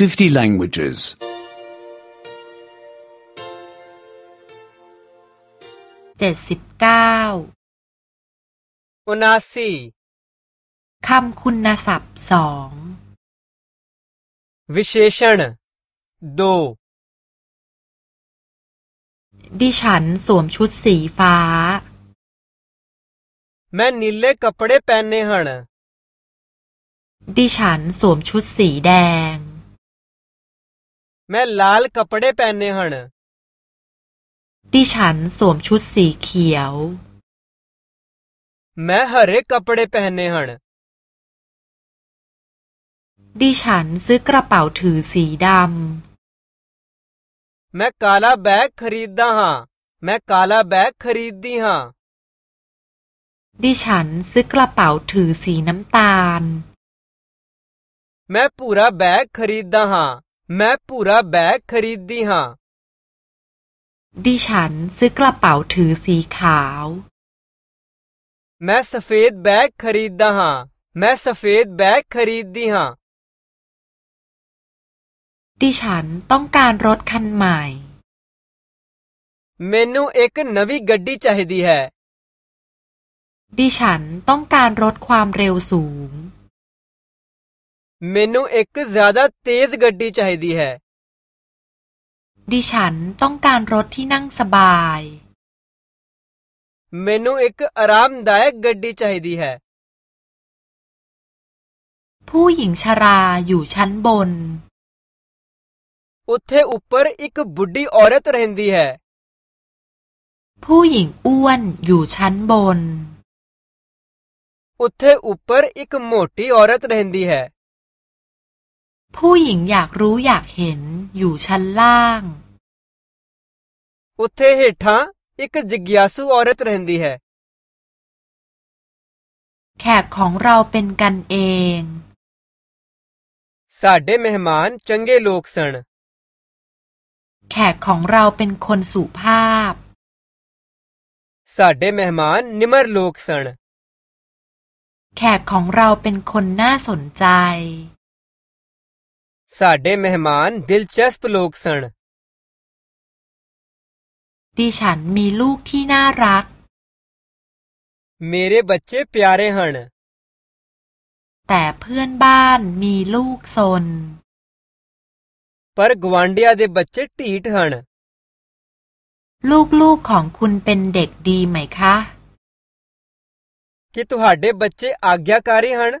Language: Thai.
50 languages. 79 unasi คำคุณศัพท์สอง Visheshan. Do. ดิฉันสวมชุดสีฟ้ามนิ मैं नीले कपड़े น ह न े ह นดิฉันสวมชุดสีแดงแม่ลาลกับปะเดแปนเนหันดิฉันสวมชุดสีเขียวแม่ฮรกับปะเดแปนเนหันดิฉันซื้อกระเป๋าถือสีดำแม่กาลาแบกขรีดดาฮะแม่กาลาแบกขรีดดีฮะดิฉันซื้อกระเป๋าถือสีน้ำตาลแม่ปูระแบกขรีดดาฮะ मैं पूरा बैग खरीदती हाँ ดิฉันซื้อกระเป๋าถือสีขาว मैं सफेद बैग खरीदता हाँ मैं सफेद बैग ख र ी द ी हाँ ดิฉันต้องการรถคันใหม่เ मैनू एक นวีก ड ดีใจดีเหรอดิฉันต้องการรถความเร็วสูง ਮੈਨੂੰ ਇੱਕ ਜ਼ਿਆਦਾ ਤੇਜ਼ ਗੱਡੀ ਚਾਹੀਦੀ ਹੈ ดิฉันต้องการรถที่นั่งสบาย ਮੈਨੂੰ ਇੱਕ ਆਰਾਮਦਾਇਕ ਗੱਡੀ ਚਾਹੀਦੀ ਹੈ ผู้หญิงชราอยู่ชั้นบน ਉੱਥੇ ਉੱਪਰ ਇੱਕ ਬੁੱਢੀ ਔਰਤ ਰਹਿੰਦੀ ਹੈ ผู้หญิงอ้วนอยู่ชั้นบน ਉੱਥੇ ਉੱਪਰ ਇੱਕ ਮੋਟੀ ਔਰਤ ਰਹਿੰਦੀ ਹੈ ผู้หญิงอยากรู้อยากเห็นอยู่ชั้นล่างอุทเทหิตਂ ਇੱਕ ਜਿਗਿਆਸੂ ਔਰਤ ร ਹ รนดีแขกของเราเป็นกันเองซาดਾมੇมานจังเกลโลกสันแขกของเราเป็นคนสุภาพซ ਸ ਾเੇม ਹ มานนิมรโลกสันแขกของเราเป็นคนน่าสนใจ ਸਾਡੇ ਮਹਿਮਾਨ ਦਿਲਚਸਪ ਲੋਕ ਸਨ ਦ ੀฉันมีลูกที่น่ารักเมรบ ਮ จ ਰ ੇ ਬ ੱ ਚ ร ਪ ਿ ਆ ਰ หันแต่เพื่อนบ้านมีลูกซนปรกวันเดียเดบัจเจตีดหันลูกลูก ของ คุณ เป็น เด็ก ดี ไหมคะคิดว่าเดบัจเจอาญาการีหัน